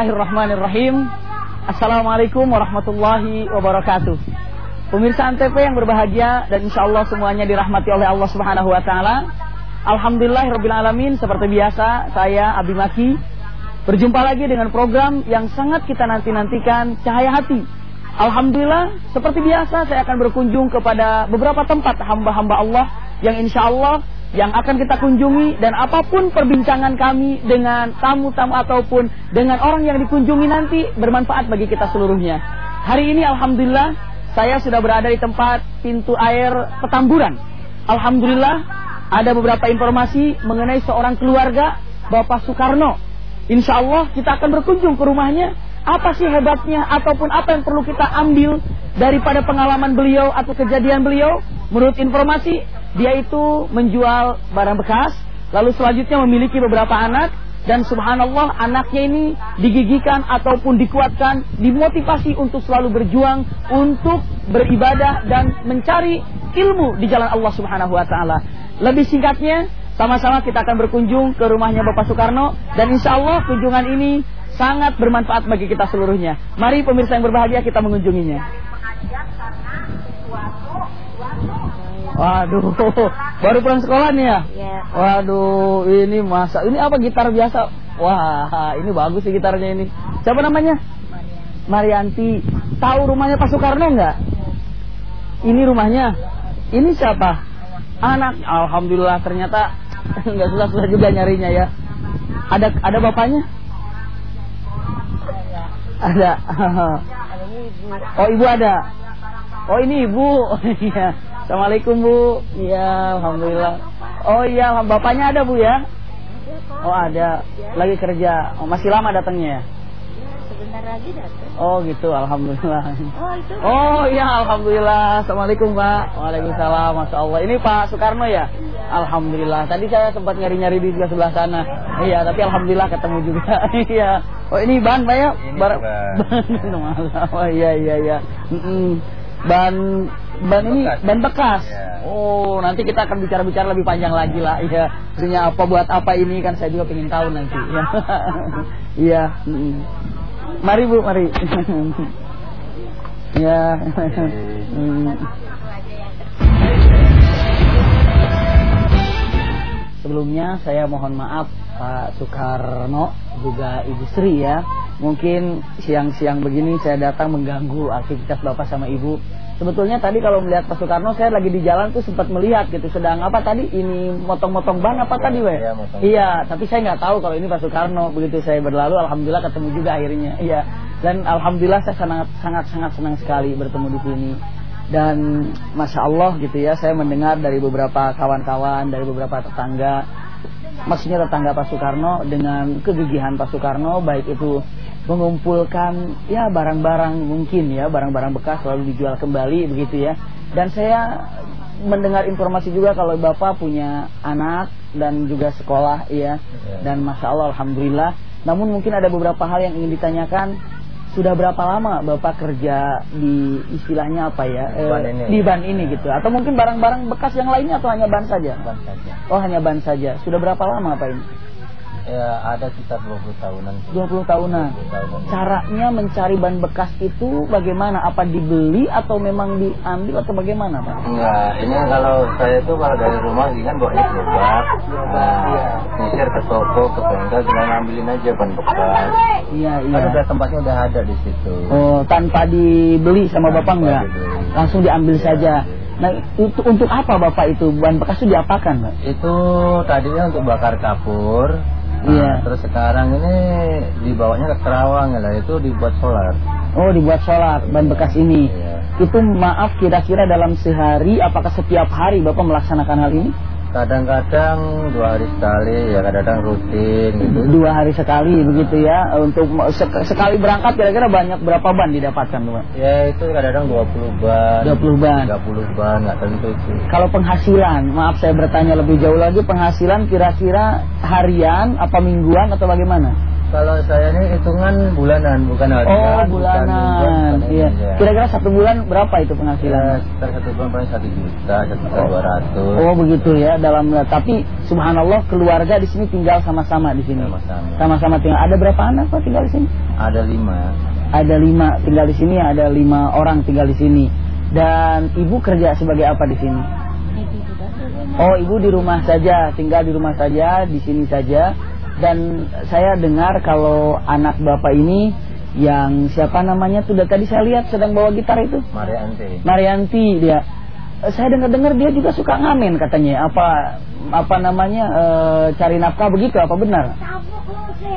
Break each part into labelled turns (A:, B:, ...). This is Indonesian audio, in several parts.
A: Bismillahirrahmanirrahim. Assalamualaikum warahmatullahi wabarakatuh. Pemirsa Antv yang berbahagia Dan insya Allah semuanya dirahmati oleh Allah subhanahu wa ta'ala. Alhamdulillahirrahmanirrahim Seperti biasa saya Abi Maki. Berjumpa lagi dengan program yang sangat kita nanti-nantikan Cahaya Hati. Alhamdulillah seperti biasa saya akan berkunjung kepada beberapa tempat hamba-hamba Allah Yang insya Allah yang akan kita kunjungi dan apa pun perbincangan kami dengan tamu-tamu ataupun dengan orang yang dikunjungi nanti bermanfaat bagi kita seluruhnya. Hari ini alhamdulillah saya sudah berada di tempat pintu air Petamburan. Alhamdulillah ada beberapa informasi mengenai seorang keluarga Bapak Soekarno. Insya Allah kita akan berkunjung ke rumahnya. Apa sih hebatnya ataupun apa yang perlu kita ambil daripada pengalaman beliau atau kejadian beliau? Menurut informasi dia itu menjual barang bekas, lalu selanjutnya memiliki beberapa anak dan subhanallah anaknya ini digigikan ataupun dikuatkan, dimotivasi untuk selalu berjuang untuk beribadah dan mencari ilmu di jalan Allah Subhanahu wa taala. Lebih singkatnya, sama-sama kita akan berkunjung ke rumahnya Bapak Soekarno dan insya Allah kunjungan ini sangat bermanfaat bagi kita seluruhnya. Mari pemirsa yang berbahagia kita mengunjunginya. Waduh, baru pulang sekolah nih ya?
B: Iya.
A: Waduh, ini masa ini apa gitar biasa? Wah, ini bagus sih gitarnya ini. Siapa namanya? Marianti. Tahu rumahnya Pak Soekarno nggak? Ini rumahnya. Ini siapa? Anak. Alhamdulillah ternyata nggak susah-susah juga nyarinya ya. Ada ada bapaknya? Ada. Oh ibu ada. Oh ini ibu. Iya. Assalamualaikum Bu. Iya, alhamdulillah. Oh iya, bapaknya ada Bu ya? Oh ada. Lagi kerja. Oh, masih lama datangnya ya?
B: Sebentar lagi datang.
A: Oh gitu, alhamdulillah.
B: Oh itu.
A: Oh iya, alhamdulillah. Assalamualaikum Pak. Waalaikumsalam. Masya Allah. Ini Pak Soekarno ya? Alhamdulillah. Tadi saya sempat nyari-nyari di sebelah sana. Iya, tapi alhamdulillah ketemu juga. Iya. Oh ini ban Pak ya?
C: Ini ban.
A: oh iya iya iya. Ban ban ini
C: Bekas.
A: ban bekas.
C: Iya.
A: Oh, nanti kita akan bicara-bicara lebih panjang lagi lah. Iya. Punya apa buat apa ini kan saya juga pengen tahu nanti. Iya. Iya. mm-mm. Mari Bu, mari. Iya. Mm. Sebelumnya saya mohon maaf Pak Soekarno juga Ibu Sri ya. Mungkin siang-siang begini saya datang mengganggu aktivitas Bapak sama Ibu. Sebetulnya tadi kalau melihat Pak Soekarno saya lagi di jalan tuh sempat melihat gitu. Sedang apa tadi? Ini motong-motong ban apa tadi, Weh?
C: Iya, motong.
A: Iya, tapi saya nggak tahu kalau ini Pak Soekarno. Begitu saya berlalu, alhamdulillah ketemu juga akhirnya. Iya. Dan alhamdulillah saya sangat sangat sangat senang sekali bertemu di sini. Dan masya Allah gitu ya, saya mendengar dari beberapa kawan-kawan, dari beberapa tetangga, maksudnya tetangga Pak Soekarno dengan kegigihan Pak Soekarno, baik itu mengumpulkan ya barang-barang mungkin ya, barang-barang bekas lalu dijual kembali begitu ya. Dan saya mendengar informasi juga kalau Bapak punya anak dan juga sekolah ya. Dan masya Allah, alhamdulillah. Namun mungkin ada beberapa hal yang ingin ditanyakan. Sudah berapa lama Bapak kerja di istilahnya apa ya?
C: Di ban ini.
A: di ban ini gitu. Atau mungkin barang-barang bekas yang lainnya atau hanya ban saja?
C: Ban saja.
A: Oh hanya ban saja. Sudah berapa lama Pak ini?
C: Ya ada sekitar 20 tahunan.
A: 20 tahunan.
C: 20 tahunan.
A: Caranya mencari ban bekas itu bagaimana? Apa dibeli atau memang diambil atau bagaimana Pak?
C: Enggak, ini kalau saya itu kalau dari rumah ini kan bawanya gerobak. Nah, nyisir ke toko, ke bengkel, tinggal ngambilin aja ban bekas.
A: Iya
C: Kan
A: iya.
C: udah tempatnya udah ada di situ.
A: Oh tanpa dibeli sama Bapak
C: Tanpa
A: enggak?
C: dibeli.
A: Langsung diambil
C: Iya.
A: saja. Nah itu untuk apa Bapak itu ban bekas itu diapakan Pak?
C: Itu tadinya untuk bakar kapur. Nah,
A: Iya.
C: Terus sekarang ini dibawanya ke Kerawang lah itu dibuat solar.
A: Oh dibuat solar ban bekas ini.
C: Iya.
A: Itu maaf kira-kira dalam sehari apakah setiap hari Bapak melaksanakan hal ini?
C: Kadang-kadang dua hari sekali, ya kadang-kadang rutin gitu.
A: Dua hari sekali begitu ya untuk sek- sekali berangkat kira-kira banyak berapa ban didapatkan Pak?
C: Ya itu kadang-kadang 20 ban.
A: 20 ban.
C: 30 ban, nggak tentu sih.
A: Kalau penghasilan, maaf saya bertanya lebih jauh lagi penghasilan kira-kira harian apa mingguan atau bagaimana?
C: Kalau saya ini hitungan bulanan, bukan harian.
A: Oh bulanan,
C: bukan
A: iya.
C: ini, ya.
A: Kira-kira satu bulan berapa itu
C: Ya,
A: penghasilan?
C: sekitar satu bulan paling satu juta, satu juta dua ratus.
A: Oh begitu ya dalam tapi subhanallah keluarga di sini tinggal sama-sama di sini.
C: Sama-sama.
A: Sama-sama tinggal. Ada berapa anak Pak tinggal di sini?
C: Ada lima.
A: Ada lima tinggal di sini, ada lima orang tinggal di sini. Dan ibu kerja sebagai apa di sini? Oh, ibu di rumah saja, tinggal di rumah saja, di sini saja. Dan saya dengar kalau anak bapak ini yang siapa namanya sudah tadi saya lihat sedang bawa gitar itu.
C: Marianti.
A: Marianti dia. Eh, Saya dengar-dengar dia juga suka ngamen katanya. Apa apa namanya eh, cari nafkah begitu apa benar?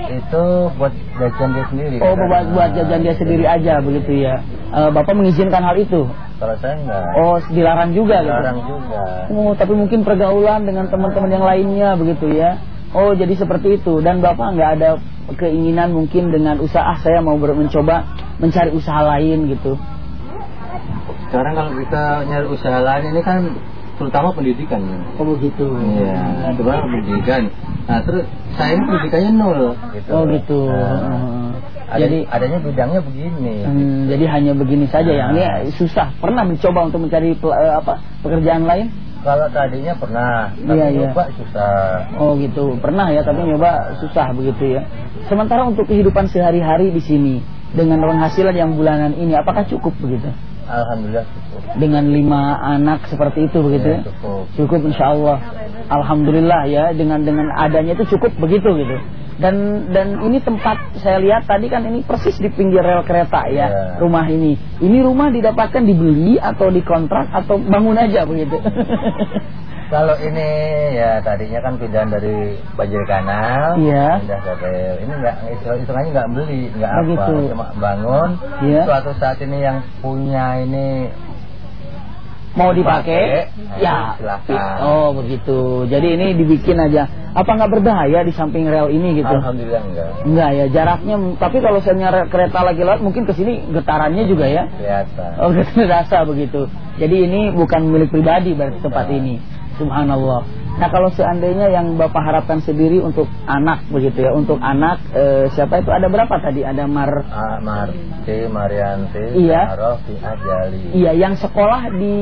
C: Itu buat jajan dia sendiri.
A: Oh,
C: kan?
A: buat buat jajan dia sendiri aja begitu ya. Eh, Bapak mengizinkan hal itu.
C: Kalau saya enggak.
A: Oh, dilarang juga gitu.
C: Larang juga.
A: Oh, tapi mungkin pergaulan dengan teman-teman yang lainnya begitu ya. Oh, jadi seperti itu. Dan Bapak nggak ada keinginan mungkin dengan usaha "Ah, saya mau mencoba mencari usaha lain gitu.
C: Sekarang kalau kita nyari usaha lain ini kan terutama pendidikan.
A: Oh, begitu.
C: Iya, terutama pendidikan. Nah, terus saya ini pendidikannya nol gitu.
A: Oh, gitu.
C: Nah, ada-
A: Jadi
C: adanya bidangnya begini.
A: Hmm, jadi hanya begini saja ya.
C: Nah.
A: Ini susah. Pernah mencoba untuk mencari eh, apa pekerjaan lain?
C: Kalau tadinya pernah, tapi
A: Iya, iya.
C: nyoba susah.
A: Oh gitu. Pernah ya, tapi nyoba susah begitu ya. Sementara untuk kehidupan sehari-hari di sini dengan penghasilan yang bulanan ini, apakah cukup begitu?
C: Alhamdulillah cukup.
A: Dengan lima anak seperti itu begitu
C: Ya,
A: ya?
C: cukup.
A: Cukup insya Allah. Alhamdulillah ya dengan dengan adanya itu cukup begitu gitu. Dan dan ini tempat saya lihat tadi kan ini persis di pinggir rel kereta ya
C: Ya.
A: rumah ini. Ini rumah didapatkan dibeli atau dikontrak atau bangun aja begitu.
C: Kalau ini ya tadinya kan pindahan dari banjir kanal,
A: Iya.
C: pindah ke rel. Ini enggak hitungannya enggak beli, enggak
A: Oh,
C: apa,
A: gitu.
C: cuma bangun.
A: Iya.
C: Suatu saat ini yang punya ini
A: mau dipakai?
C: Dipakai,
A: ya.
C: Silakan.
A: oh begitu. Jadi ini dibikin aja. Apa nggak berbahaya di samping rel ini gitu?
C: Alhamdulillah enggak.
A: Enggak ya jaraknya tapi kalau saya kereta lagi lewat mungkin ke sini getarannya juga ya?
C: Kelihatan.
A: oh gitu rasa begitu. Jadi ini bukan milik pribadi berarti tempat ini. Subhanallah nah kalau seandainya yang bapak harapkan sendiri untuk anak begitu ya untuk anak eh, siapa itu ada berapa tadi ada mar
C: Ah, Marti, Marianti,
A: Iya.
C: Rofi, Ajali.
A: Iya, yang sekolah di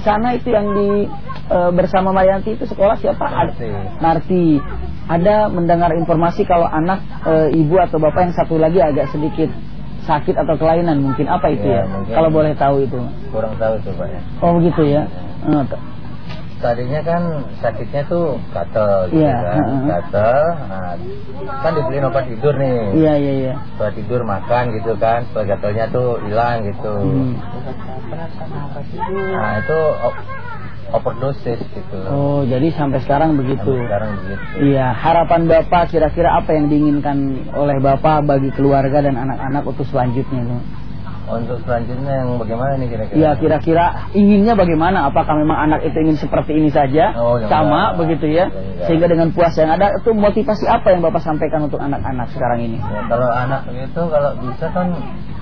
A: sana itu yang di e, bersama Marianti itu sekolah siapa?
C: Marti.
A: Marti. Ada mendengar informasi kalau anak e, ibu atau bapak yang satu lagi agak sedikit sakit atau kelainan mungkin apa itu
C: Iya,
A: ya?
C: mungkin.
A: Kalau boleh tahu itu.
C: Kurang tahu coba ya.
A: Oh begitu ya. T-
C: Tadinya kan sakitnya tuh gatel gitu
A: Iya,
C: kan.
A: heeh.
C: Gatel, nah, kan dibeliin obat tidur nih.
A: Iya iya iya.
C: Setelah tidur makan gitu kan, supaya gatalnya tuh hilang gitu.
A: Hmm.
C: Nah itu overdosis gitu.
A: Oh jadi sampai sekarang begitu.
C: Sampai sekarang begitu.
A: Iya, harapan Bapak kira-kira apa yang diinginkan oleh Bapak bagi keluarga dan anak-anak untuk selanjutnya? Bang?
C: Untuk selanjutnya yang bagaimana nih kira-kira?
A: Ya kira-kira inginnya bagaimana? Apakah memang anak itu ingin seperti ini saja,
C: Oh, ya
A: sama
C: enggak.
A: begitu ya?
C: Ya enggak.
A: Sehingga dengan puas yang ada itu motivasi apa yang bapak sampaikan untuk anak-anak sekarang ini?
C: Ya, kalau anak itu kalau bisa kan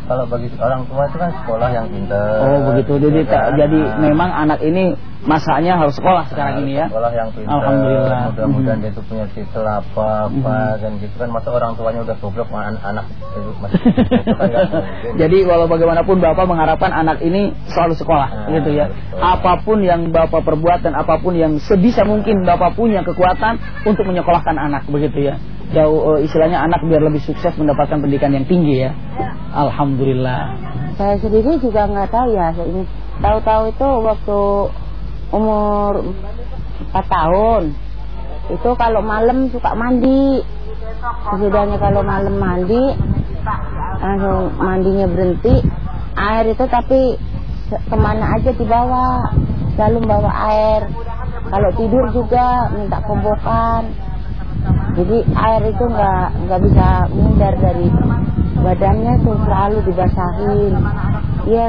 C: kalau bagi orang tua itu kan sekolah yang pintar.
A: Oh begitu, jadi
C: ya kan?
A: jadi memang anak ini masanya harus sekolah sekarang
C: harus
A: ini ya?
C: Sekolah yang pintar.
A: Alhamdulillah.
C: Mudah-mudahan
A: Mhm.
C: dia itu punya titel apa apa
A: Mhm.
C: kan gitu kan masa orang tuanya udah goblok anak anak itu masih kan.
A: Jadi walau bagaimanapun bapak mengharapkan anak ini selalu sekolah,
C: Nah,
A: gitu ya.
C: sekolah.
A: Apa pun yang bapak perbuat dan apa pun yang sebisa mungkin bapak punya kekuatan untuk menyekolahkan anak, begitu ya. Jauh eh, istilahnya anak biar lebih sukses mendapatkan pendidikan yang tinggi ya. Alhamdulillah.
B: Saya sendiri juga nggak tahu ya ini. Tahu-tahu itu waktu umur 4 tahun. Itu kalau malam suka mandi. Sesudahnya kalau malam mandi langsung mandinya berhenti. Air itu tapi ke mana aja dibawa. Selalu bawa air. Kalau tidur juga minta kobokan. Jadi air itu nggak nggak bisa menghindar dari badannya tuh selalu dibasahin. Iya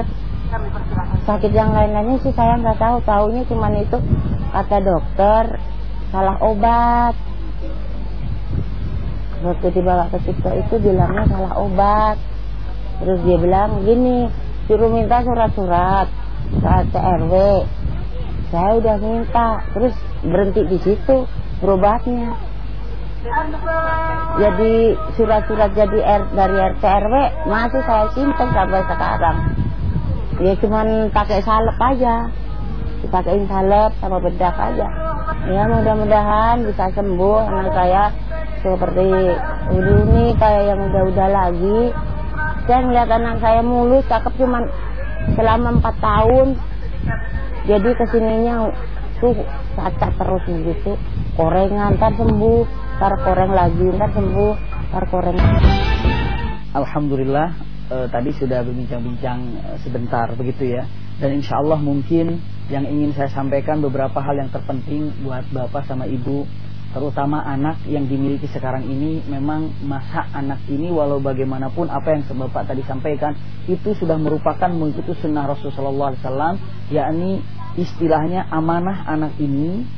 B: sakit yang lain-lainnya sih saya nggak tahu. Taunya cuman itu kata dokter salah obat. Waktu dibawa ke Cipto itu bilangnya salah obat. Terus dia bilang gini, suruh minta surat-surat ke RT RW. Saya udah minta, terus berhenti di situ berobatnya. Jadi surat-surat jadi R, dari RT RW masih saya simpen sampai sekarang. Ya cuman pakai salep aja, dipakein salep sama bedak aja. Ya mudah-mudahan bisa sembuh anak saya seperti ini kayak yang udah-udah lagi. Saya ngeliat anak saya mulus, cakep cuman selama empat tahun. Jadi ke sininya tuh cacat terus begitu. Korengan, ntar sembuh, ntar koreng lagi, ntar sembuh, ntar koreng.
A: Alhamdulillah eh, tadi sudah berbincang-bincang eh, sebentar begitu ya. Dan insya Allah mungkin yang ingin saya sampaikan beberapa hal yang terpenting buat bapak sama ibu terutama anak yang dimiliki sekarang ini memang masa anak ini walau bagaimanapun apa yang Bapak tadi sampaikan itu sudah merupakan mengikuti sunnah Rasulullah SAW yakni istilahnya amanah anak ini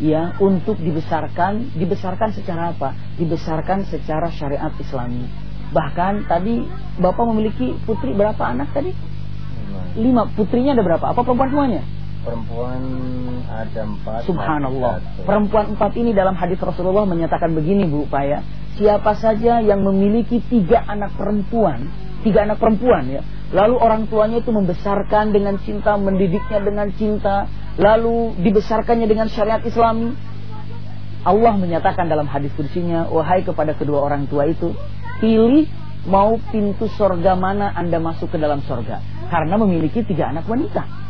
A: ya untuk dibesarkan dibesarkan secara apa dibesarkan secara syariat Islami bahkan tadi Bapak memiliki putri berapa anak tadi lima putrinya ada berapa apa perempuan semuanya
C: Perempuan ada empat.
A: Subhanallah. Perempuan empat ini dalam hadis Rasulullah menyatakan begini Bu Pak ya. Siapa saja yang memiliki tiga anak perempuan, tiga anak perempuan ya. Lalu orang tuanya itu membesarkan dengan cinta, mendidiknya dengan cinta, lalu dibesarkannya dengan syariat Islami. Allah menyatakan dalam hadis kursinya, wahai kepada kedua orang tua itu, pilih mau pintu sorga mana anda masuk ke dalam sorga. Karena memiliki tiga anak wanita.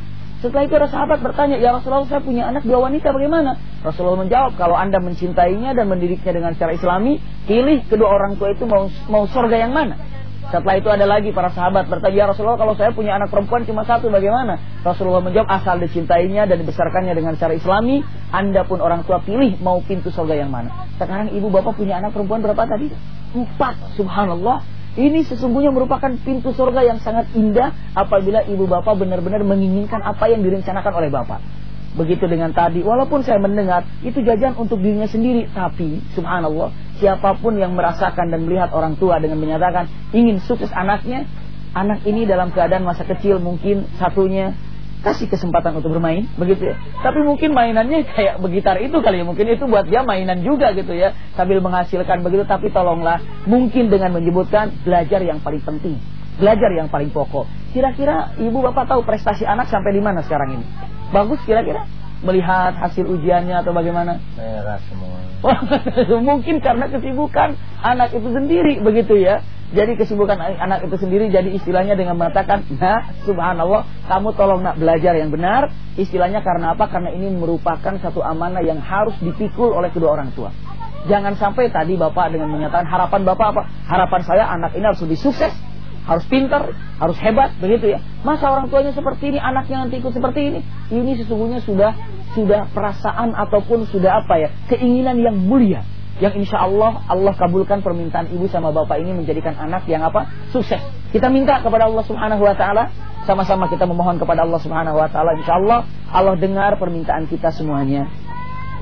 A: Setelah itu ada sahabat bertanya, Ya Rasulullah saya punya anak dua wanita bagaimana? Rasulullah menjawab, kalau anda mencintainya dan mendidiknya dengan cara islami, pilih kedua orang tua itu mau, mau surga yang mana? Setelah itu ada lagi para sahabat bertanya, Ya Rasulullah kalau saya punya anak perempuan cuma satu bagaimana? Rasulullah menjawab, asal dicintainya dan dibesarkannya dengan cara islami, anda pun orang tua pilih mau pintu surga yang mana. Sekarang ibu bapak punya anak perempuan berapa tadi? Empat, subhanallah. Ini sesungguhnya merupakan pintu surga yang sangat indah apabila ibu bapak benar-benar menginginkan apa yang direncanakan oleh bapak. Begitu dengan tadi, walaupun saya mendengar itu jajan untuk dirinya sendiri, tapi subhanallah, siapa pun yang merasakan dan melihat orang tua dengan menyatakan ingin sukses anaknya, anak ini dalam keadaan masa kecil mungkin satunya kasih kesempatan untuk bermain begitu ya. Tapi mungkin mainannya kayak begitar itu kali ya. Mungkin itu buat dia mainan juga gitu ya. Sambil menghasilkan begitu. Tapi tolonglah mungkin dengan menyebutkan belajar yang paling penting. Belajar yang paling pokok. Kira-kira ibu bapak tahu prestasi anak sampai di mana sekarang ini? Bagus kira-kira melihat hasil ujiannya atau bagaimana
C: merah semua
A: mungkin karena kesibukan anak itu sendiri begitu ya jadi kesibukan anak itu sendiri jadi istilahnya dengan mengatakan, "Nah, subhanallah, kamu tolong nak belajar yang benar." Istilahnya karena apa? Karena ini merupakan satu amanah yang harus dipikul oleh kedua orang tua. Jangan sampai tadi Bapak dengan menyatakan harapan Bapak apa? Harapan saya anak ini harus lebih sukses, harus pintar, harus hebat, begitu ya. Masa orang tuanya seperti ini, anaknya nanti ikut seperti ini? Ini sesungguhnya sudah sudah perasaan ataupun sudah apa ya? Keinginan yang mulia yang insya Allah Allah kabulkan permintaan ibu sama bapak ini menjadikan anak yang apa sukses. Kita minta kepada Allah Subhanahu Wa Taala sama-sama kita memohon kepada Allah Subhanahu Wa Taala. Insya Allah Allah dengar permintaan kita semuanya.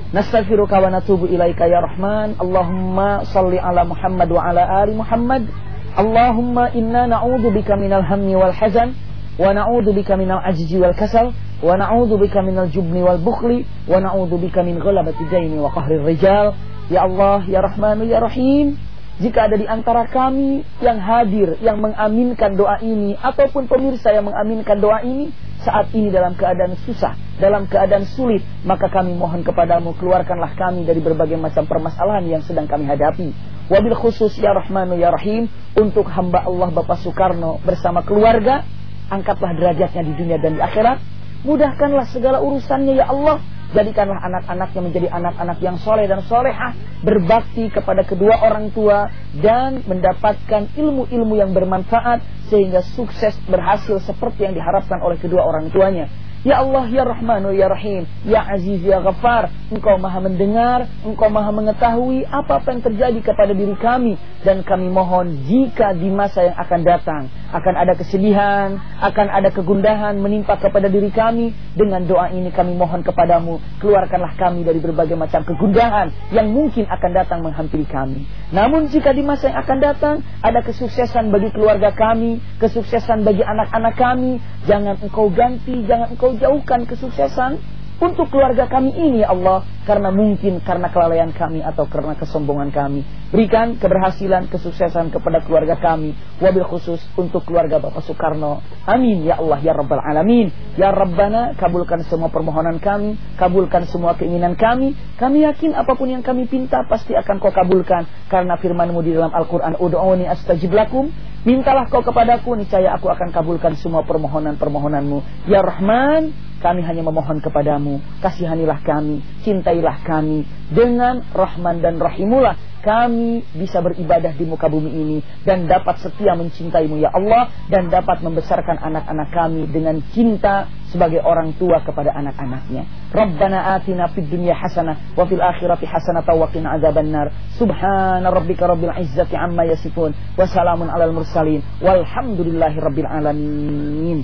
A: Nastaghfiruka wa natubu ilaika ya Rahman. Allahumma salli ala Muhammad wa ala ali Muhammad. Allahumma inna na'udzu bika minal hammi wal hazan wa na'udzu bika minal ajzi wal kasal wa na'udzu bika minal jubni wal bukhli wa na'udzu bika min ghalabati daini wa qahrir rijal. Ya Allah, Ya Rahmanu, Ya Rahim Jika ada di antara kami yang hadir Yang mengaminkan doa ini Ataupun pemirsa yang mengaminkan doa ini Saat ini dalam keadaan susah Dalam keadaan sulit Maka kami mohon kepadamu Keluarkanlah kami dari berbagai macam permasalahan Yang sedang kami hadapi Wabil khusus Ya Rahmanu Ya Rahim Untuk hamba Allah Bapak Soekarno Bersama keluarga Angkatlah derajatnya di dunia dan di akhirat. Mudahkanlah segala urusannya Ya Allah. Jadikanlah anak-anaknya menjadi anak-anak yang soleh dan solehah Berbakti kepada kedua orang tua Dan mendapatkan ilmu-ilmu yang bermanfaat Sehingga sukses berhasil seperti yang diharapkan oleh kedua orang tuanya Ya Allah, Ya Rahmanu, Ya Rahim, Ya Aziz, Ya Ghaffar, Engkau maha mendengar, Engkau maha mengetahui apa-apa yang terjadi kepada diri kami. Dan kami mohon jika di masa yang akan datang, akan ada kesedihan, akan ada kegundahan menimpa kepada diri kami. Dengan doa ini kami mohon kepadamu, keluarkanlah kami dari berbagai macam kegundahan yang mungkin akan datang menghampiri kami. Namun jika di masa yang akan datang, ada kesuksesan bagi keluarga kami, kesuksesan bagi anak-anak kami, jangan engkau ganti, jangan engkau jauhkan kesuksesan untuk keluarga kami ini ya Allah karena mungkin karena kelalaian kami atau karena kesombongan kami. Berikan keberhasilan, kesuksesan kepada keluarga kami, wabil khusus untuk keluarga Bapak Soekarno. Amin ya Allah ya Rabbal Alamin. Ya Rabbana kabulkan semua permohonan kami, kabulkan semua keinginan kami. Kami yakin apa pun yang kami pinta pasti akan kau kabulkan karena firmanmu di dalam Al-Qur'an ud'uni astajib lakum. Mintalah kau kepadaku niscaya aku akan kabulkan semua permohonan-permohonanmu. Ya Rahman, kami hanya memohon kepadamu, kasihanilah kami, cintailah kami. Dengan Rahman dan Rahimulah kami bisa beribadah di muka bumi ini dan dapat setia mencintaimu ya Allah dan dapat membesarkan anak-anak kami dengan cinta sebagai orang tua kepada anak-anaknya. Rabbana atina fid dunya hasanah wa fil akhirati hasanah wa qina adzabannar. Subhana rabbika rabbil izzati amma yasifun wa salamun alal mursalin walhamdulillahi rabbil alamin.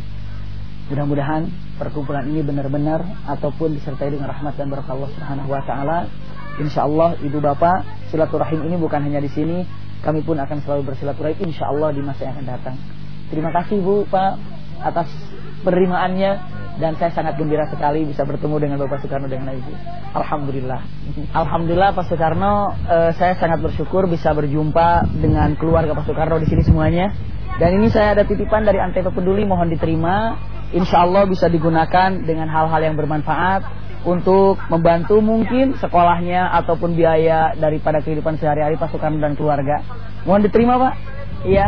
A: Mudah-mudahan perkumpulan ini benar-benar ataupun disertai dengan rahmat dan berkah Allah Subhanahu wa taala Insya Allah ibu bapak silaturahim ini bukan hanya di sini, kami pun akan selalu bersilaturahim insya Allah di masa yang akan datang. Terima kasih bu pak atas penerimaannya dan saya sangat gembira sekali bisa bertemu dengan Bapak Soekarno dengan Ibu. Alhamdulillah. Alhamdulillah Pak Soekarno, eh, saya sangat bersyukur bisa berjumpa dengan keluarga Pak Soekarno di sini semuanya. Dan ini saya ada titipan dari Antep Peduli, mohon diterima. Insya Allah bisa digunakan dengan hal-hal yang bermanfaat untuk membantu mungkin sekolahnya ataupun biaya daripada kehidupan sehari-hari pasukan dan keluarga. Mohon diterima Pak. Iya.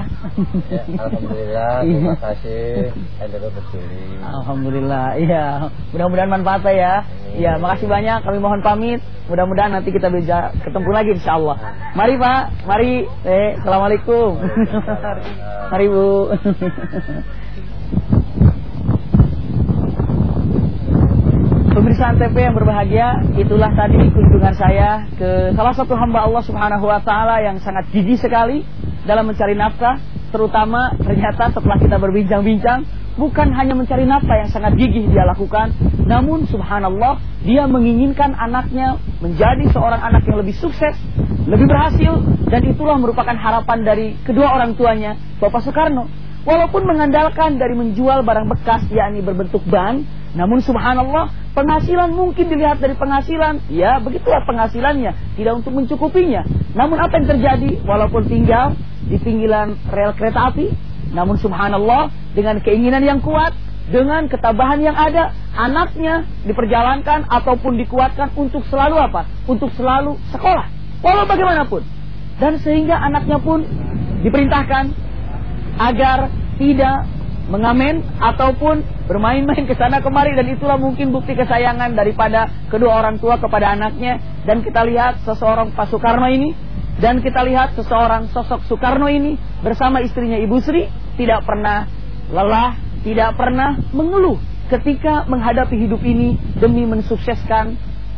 C: Ya, Alhamdulillah, terima kasih Hendro Peduli.
A: Alhamdulillah, iya. Mudah-mudahan manfaat ya. Iya, makasih banyak. Kami mohon pamit. Mudah-mudahan nanti kita bisa ketemu lagi insya Allah. Mari Pak, mari. Eh, Assalamualaikum. mari Bu. Pemirsa Antv yang berbahagia, itulah tadi kunjungan saya ke salah satu hamba Allah Subhanahu wa taala yang sangat gigih sekali dalam mencari nafkah, terutama ternyata setelah kita berbincang-bincang, bukan hanya mencari nafkah yang sangat gigih dia lakukan, namun subhanallah, dia menginginkan anaknya menjadi seorang anak yang lebih sukses, lebih berhasil dan itulah merupakan harapan dari kedua orang tuanya, Bapak Soekarno. Walaupun mengandalkan dari menjual barang bekas yakni berbentuk ban, namun subhanallah, penghasilan mungkin dilihat dari penghasilan. Ya, begitulah penghasilannya. Tidak untuk mencukupinya. Namun apa yang terjadi? Walaupun tinggal di pinggiran rel kereta api. Namun subhanallah, dengan keinginan yang kuat, dengan ketabahan yang ada, anaknya diperjalankan ataupun dikuatkan untuk selalu apa? Untuk selalu sekolah. Walau bagaimanapun. Dan sehingga anaknya pun diperintahkan agar tidak mengamen ataupun bermain-main ke sana kemari. Dan itulah mungkin bukti kesayangan daripada kedua orang tua kepada anaknya. Dan kita lihat seseorang Pak Soekarno ini. Dan kita lihat seseorang sosok Soekarno ini bersama istrinya Ibu Sri tidak pernah lelah, tidak pernah mengeluh ketika menghadapi hidup ini demi mensukseskan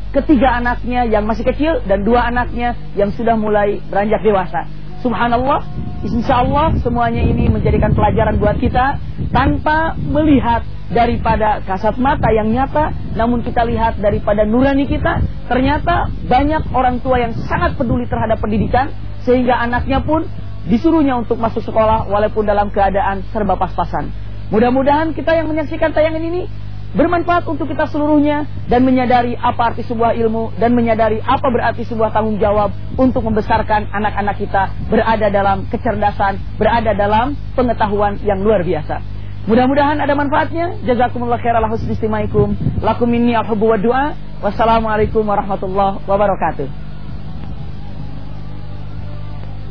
A: ketiga anaknya yang masih kecil dan dua anaknya yang sudah mulai beranjak dewasa. Subhanallah, insya Allah semuanya ini menjadikan pelajaran buat kita tanpa melihat daripada kasat mata yang nyata, namun kita lihat daripada nurani kita, ternyata banyak orang tua yang sangat peduli terhadap pendidikan, sehingga anaknya pun disuruhnya untuk masuk sekolah walaupun dalam keadaan serba pas-pasan. Mudah-mudahan kita yang menyaksikan tayangan ini bermanfaat untuk kita seluruhnya dan menyadari apa arti sebuah ilmu dan menyadari apa berarti sebuah tanggung jawab untuk membesarkan anak-anak kita berada dalam kecerdasan, berada dalam pengetahuan yang luar biasa. Mudah-mudahan ada manfaatnya. Jazakumullah khairan husni istimaikum. Lakum minni al wa du'a. Wassalamualaikum warahmatullahi wabarakatuh.